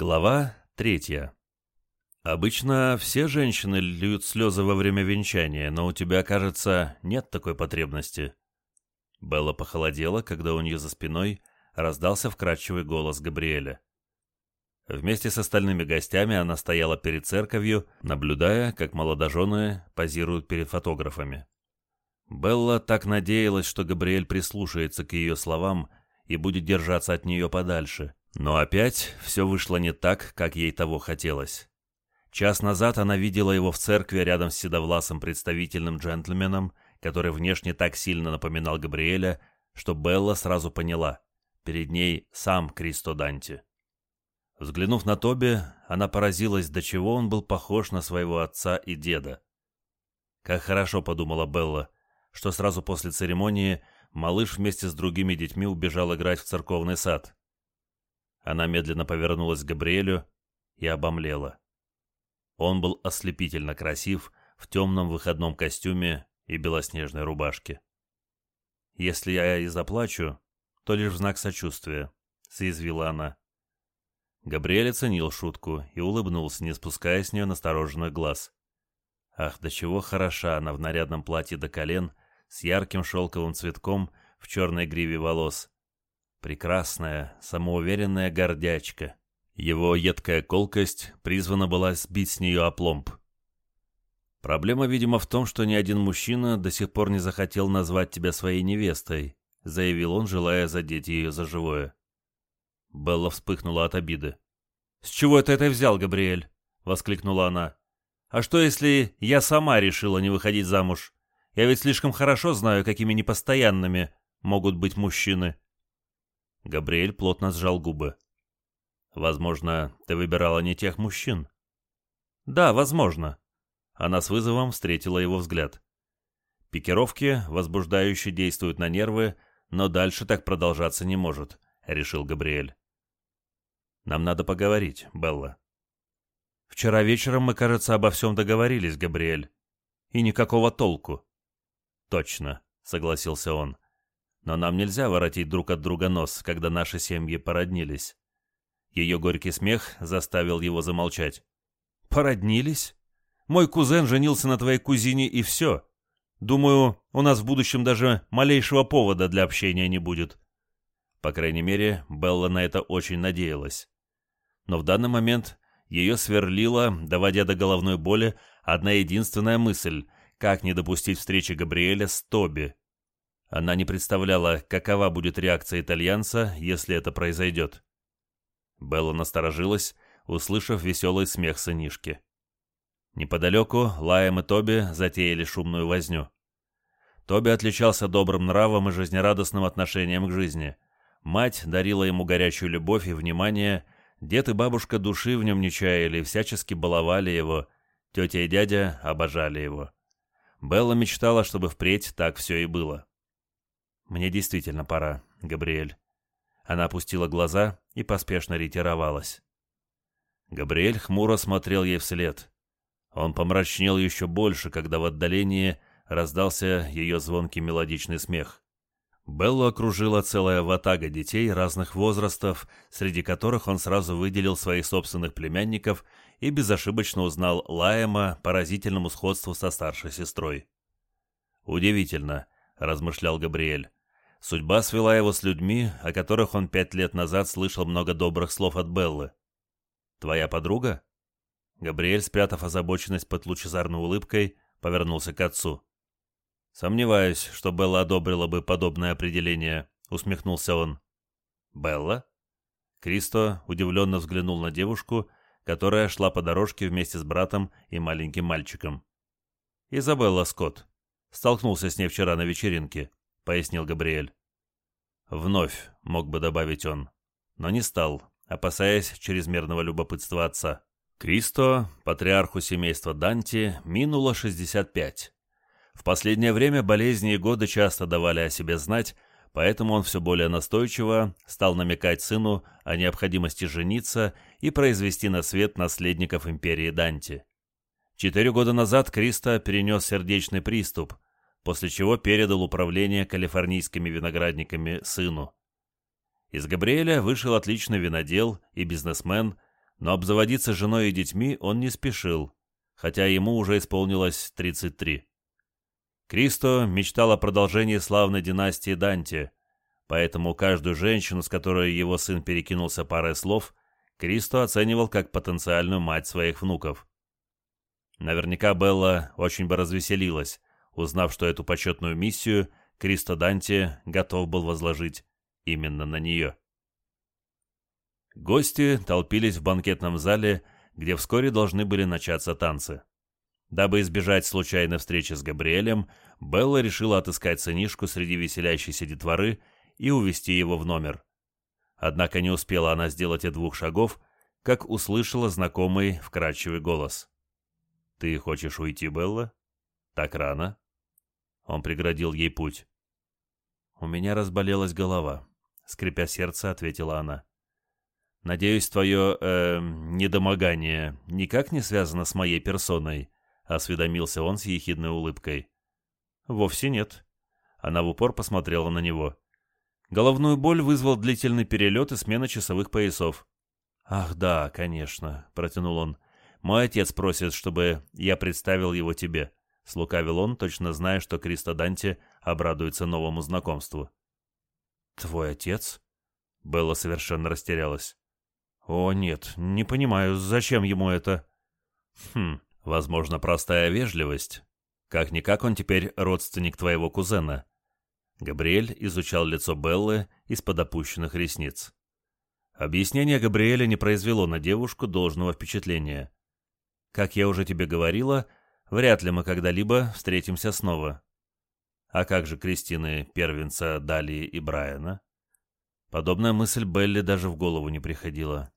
Глава третья. Обычно все женщины льют слезы во время венчания, но у тебя, кажется, нет такой потребности. Белла похолодела, когда у нее за спиной раздался вкрадчивый голос Габриэля. Вместе с остальными гостями она стояла перед церковью, наблюдая, как молодожены позируют перед фотографами. Белла так надеялась, что Габриэль прислушается к ее словам и будет держаться от нее подальше — но опять все вышло не так, как ей того хотелось. Час назад она видела его в церкви рядом с седовласым представительным джентльменом, который внешне так сильно напоминал Габриэля, что Белла сразу поняла — перед ней сам Кристо Данти. Взглянув на Тоби, она поразилась, до чего он был похож на своего отца и деда. Как хорошо, подумала Белла, что сразу после церемонии малыш вместе с другими детьми убежал играть в церковный сад. Она медленно повернулась к Габриэлю и обомлела. Он был ослепительно красив в темном выходном костюме и белоснежной рубашке. «Если я и заплачу, то лишь в знак сочувствия», — соязвила она. Габриэль оценил шутку и улыбнулся, не спуская с нее настороженных глаз. Ах, до чего хороша она в нарядном платье до колен, с ярким шелковым цветком в черной гриве волос, Прекрасная, самоуверенная гордячка. Его едкая колкость призвана была сбить с нее опломб. Проблема, видимо, в том, что ни один мужчина до сих пор не захотел назвать тебя своей невестой, заявил он, желая задеть ее за живое. Белла вспыхнула от обиды. «С чего ты это взял, Габриэль?» — воскликнула она. «А что, если я сама решила не выходить замуж? Я ведь слишком хорошо знаю, какими непостоянными могут быть мужчины». Габриэль плотно сжал губы. «Возможно, ты выбирала не тех мужчин?» «Да, возможно». Она с вызовом встретила его взгляд. «Пикировки, возбуждающие, действуют на нервы, но дальше так продолжаться не может», — решил Габриэль. «Нам надо поговорить, Белла». «Вчера вечером мы, кажется, обо всем договорились, Габриэль. И никакого толку». «Точно», — согласился он. Но нам нельзя воротить друг от друга нос, когда наши семьи породнились. Ее горький смех заставил его замолчать. «Породнились? Мой кузен женился на твоей кузине и все. Думаю, у нас в будущем даже малейшего повода для общения не будет». По крайней мере, Белла на это очень надеялась. Но в данный момент ее сверлила, доводя до головной боли, одна единственная мысль — как не допустить встречи Габриэля с Тоби. Она не представляла, какова будет реакция итальянца, если это произойдет. Белла насторожилась, услышав веселый смех сынишки. Неподалеку Лаем и Тоби затеяли шумную возню. Тоби отличался добрым нравом и жизнерадостным отношением к жизни. Мать дарила ему горячую любовь и внимание, дед и бабушка души в нем не чаяли всячески баловали его, тетя и дядя обожали его. Белла мечтала, чтобы впредь так все и было. «Мне действительно пора, Габриэль». Она опустила глаза и поспешно ретировалась. Габриэль хмуро смотрел ей вслед. Он помрачнел еще больше, когда в отдалении раздался ее звонкий мелодичный смех. Беллу окружила целая ватага детей разных возрастов, среди которых он сразу выделил своих собственных племянников и безошибочно узнал Лаема по разительному сходству со старшей сестрой. «Удивительно», — размышлял Габриэль. Судьба свела его с людьми, о которых он пять лет назад слышал много добрых слов от Беллы. «Твоя подруга?» Габриэль, спрятав озабоченность под лучезарной улыбкой, повернулся к отцу. «Сомневаюсь, что Белла одобрила бы подобное определение», — усмехнулся он. «Белла?» Кристо удивленно взглянул на девушку, которая шла по дорожке вместе с братом и маленьким мальчиком. «Изабелла Скотт. Столкнулся с ней вчера на вечеринке пояснил Габриэль. Вновь мог бы добавить он, но не стал, опасаясь чрезмерного любопытства отца. Кристо, патриарху семейства Данти, минуло 65. В последнее время болезни и годы часто давали о себе знать, поэтому он все более настойчиво стал намекать сыну о необходимости жениться и произвести на свет наследников империи Данти. Четыре года назад Кристо перенес сердечный приступ – после чего передал управление калифорнийскими виноградниками сыну. Из Габриэля вышел отличный винодел и бизнесмен, Но обзаводиться женой и детьми он не спешил, хотя ему уже исполнилось 33. Кристо мечтал о продолжении славной династии Данте, поэтому каждую женщину, с которой его сын перекинулся парой слов, Кристо оценивал как потенциальную мать своих внуков. Наверняка Белла очень бы развеселилась, узнав, что эту почетную миссию Кристо Данте готов был возложить именно на нее. Гости толпились в банкетном зале, где вскоре должны были начаться танцы. Дабы избежать случайной встречи с Габриэлем, Белла решила отыскать сынишку среди веселящейся детворы и увести его в номер. Однако не успела она сделать и двух шагов, как услышала знакомый вкрадчивый голос. «Ты хочешь уйти, Белла? Так рано?» Он преградил ей путь. «У меня разболелась голова», — скрипя сердце, ответила она. «Надеюсь, твое, э, недомогание никак не связано с моей персоной?» — осведомился он с ехидной улыбкой. «Вовсе нет». Она в упор посмотрела на него. Головную боль вызвал длительный перелет и смена часовых поясов. «Ах да, конечно», — протянул он. «Мой отец просит, чтобы я представил его тебе», — слукавил он, точно зная, что Кристо Данте обрадуется новому знакомству. «Твой отец?» Белла совершенно растерялась. «О, нет, не понимаю, зачем ему это?» «Хм, возможно, простая вежливость. Как-никак он теперь родственник твоего кузена». Габриэль изучал лицо Беллы из-под опущенных ресниц. Объяснение Габриэля не произвело на девушку должного впечатления. «Как я уже тебе говорила, вряд ли мы когда-либо встретимся снова». «А как же Кристины, первенца Далии и Брайана?» Подобная мысль Белли даже в голову не приходила.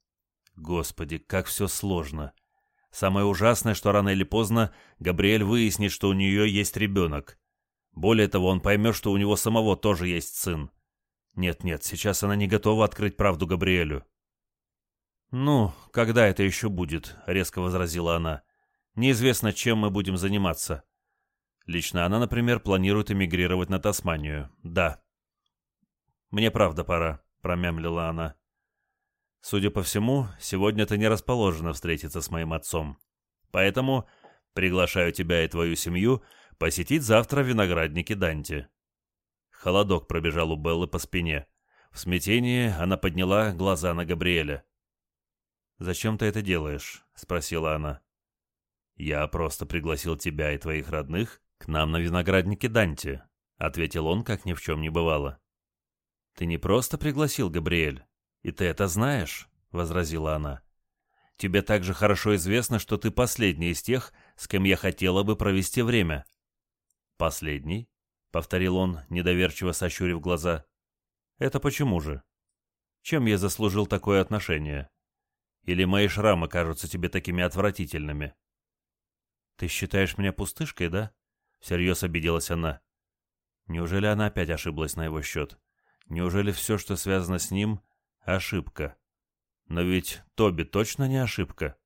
Господи, как все сложно. Самое ужасное, что рано или поздно Габриэль выяснит, что у нее есть ребенок. Более того, он поймет, что у него самого тоже есть сын. Нет-нет, сейчас она не готова открыть правду Габриэлю. «Ну, когда это еще будет?» — резко возразила она. «Неизвестно, чем мы будем заниматься. Лично она, например, планирует эмигрировать на Тасманию. Да». «Мне правда пора», — промямлила она. Судя по всему, сегодня ты не расположена встретиться с моим отцом. Поэтому приглашаю тебя и твою семью посетить завтра виноградники Данти». Холодок пробежал у Беллы по спине. В смятении она подняла глаза на Габриэля. «Зачем ты это делаешь?» — спросила она. «Я просто пригласил тебя и твоих родных к нам на винограднике Данти», — ответил он, как ни в чем не бывало. «Ты не просто пригласил, Габриэль. «И ты это знаешь?» — возразила она. «Тебе также хорошо известно, что ты последний из тех, с кем я хотела бы провести время». «Последний?» — повторил он, недоверчиво сощурив глаза. «Это почему же? Чем я заслужил такое отношение? Или мои шрамы кажутся тебе такими отвратительными?» «Ты считаешь меня пустышкой, да?» — всерьез обиделась она. Неужели она опять ошиблась на его счет? Неужели все, что связано с ним, Ошибка. Но ведь Тоби точно не ошибка.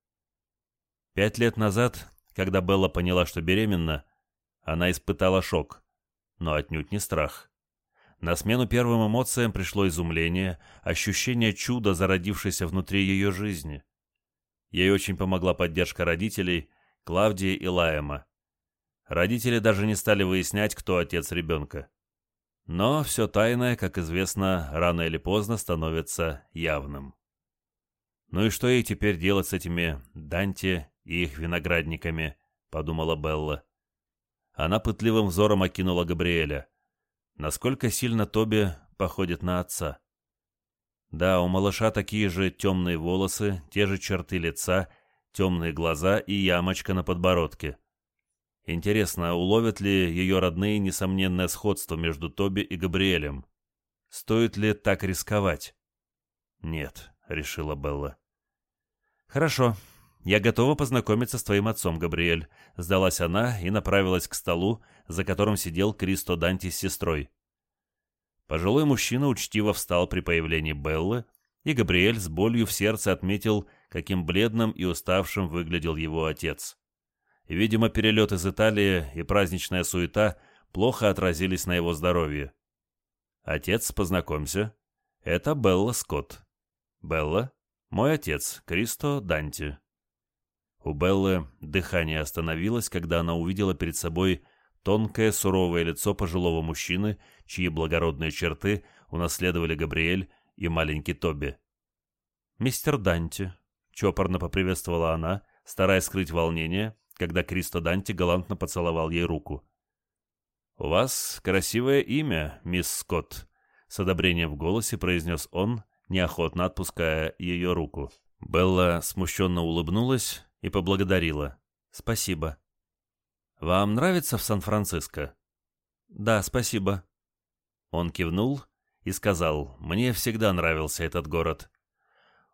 Пять лет назад, когда Белла поняла, что беременна, она испытала шок, но отнюдь не страх. На смену первым эмоциям пришло изумление, ощущение чуда, зародившееся внутри ее жизни. Ей очень помогла поддержка родителей, Клавдии и Лаема. Родители даже не стали выяснять, кто отец ребенка. Но все тайное, как известно, рано или поздно становится явным. «Ну и что ей теперь делать с этими Данте и их виноградниками?» — подумала Белла. Она пытливым взором окинула Габриэля. Насколько сильно Тоби походит на отца. Да, у малыша такие же темные волосы, те же черты лица, темные глаза и ямочка на подбородке. Интересно, уловят ли ее родные несомненное сходство между Тоби и Габриэлем? Стоит ли так рисковать? Нет, решила Белла. Хорошо, я готова познакомиться с твоим отцом, Габриэль, сдалась она и направилась к столу, за которым сидел Кристо Данти с сестрой. Пожилой мужчина учтиво встал при появлении Беллы, и Габриэль с болью в сердце отметил, каким бледным и уставшим выглядел его отец. Видимо, перелет из Италии и праздничная суета плохо отразились на его здоровье. «Отец, познакомься. Это Белла Скотт». «Белла?» Мой отец, Кристо Данти». У Беллы дыхание остановилось, когда она увидела перед собой тонкое суровое лицо пожилого мужчины, чьи благородные черты унаследовали Габриэль и маленький Тоби. «Мистер Данти», — чопорно поприветствовала она, стараясь скрыть волнение, когда Кристо Данти галантно поцеловал ей руку. «У вас красивое имя, мисс Скотт», — с одобрением в голосе произнес он, неохотно отпуская ее руку. Белла смущенно улыбнулась и поблагодарила. «Спасибо». «Вам нравится в Сан-Франциско?» «Да, спасибо». Он кивнул и сказал, «Мне всегда нравился этот город».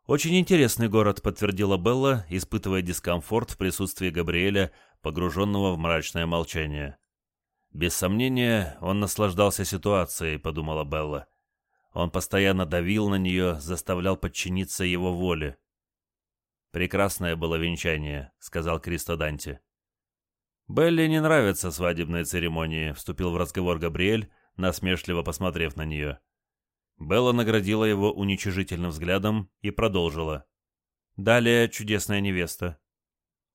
«Очень интересный город», — подтвердила Белла, испытывая дискомфорт в присутствии Габриэля, погруженного в мрачное молчание. «Без сомнения, он наслаждался ситуацией», — подумала Белла. Он постоянно давил на нее, заставлял подчиниться его воле. «Прекрасное было венчание», — сказал Кристо Данти. «Белли не нравятся свадебные церемонии», — вступил в разговор Габриэль, насмешливо посмотрев на нее. Белла наградила его уничижительным взглядом и продолжила. «Далее чудесная невеста».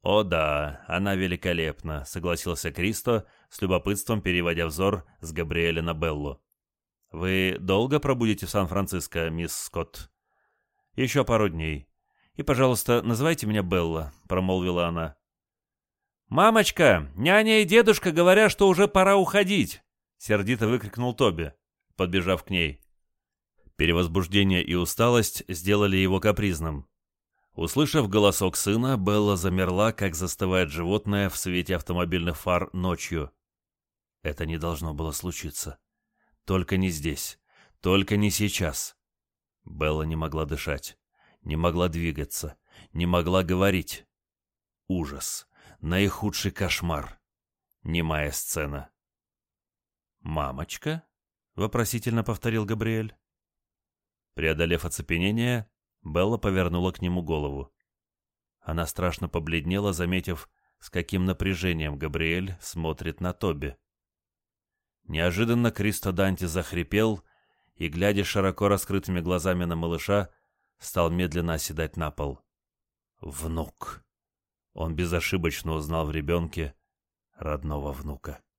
«О да, она великолепна», — согласился Кристо, с любопытством переводя взор с Габриэля на Беллу. «Вы долго пробудете в Сан-Франциско, мисс Скотт?» «Еще пару дней. И, пожалуйста, называйте меня Белла», — промолвила она. «Мамочка, няня и дедушка говорят, что уже пора уходить!» — сердито выкрикнул Тоби, подбежав к ней. Перевозбуждение и усталость сделали его капризным. Услышав голосок сына, Белла замерла, как застывает животное в свете автомобильных фар ночью. Это не должно было случиться. Только не здесь. Только не сейчас. Белла не могла дышать не могла двигаться, не могла говорить. Ужас, наихудший кошмар. Немая сцена. «Мамочка?» — вопросительно повторил Габриэль. Преодолев оцепенение, Белла повернула к нему голову. Она страшно побледнела, заметив, с каким напряжением Габриэль смотрит на Тоби. Неожиданно Кристо Данти захрипел и, глядя широко раскрытыми глазами на малыша, стал медленно оседать на пол. Внук. Он безошибочно узнал в ребенке родного внука.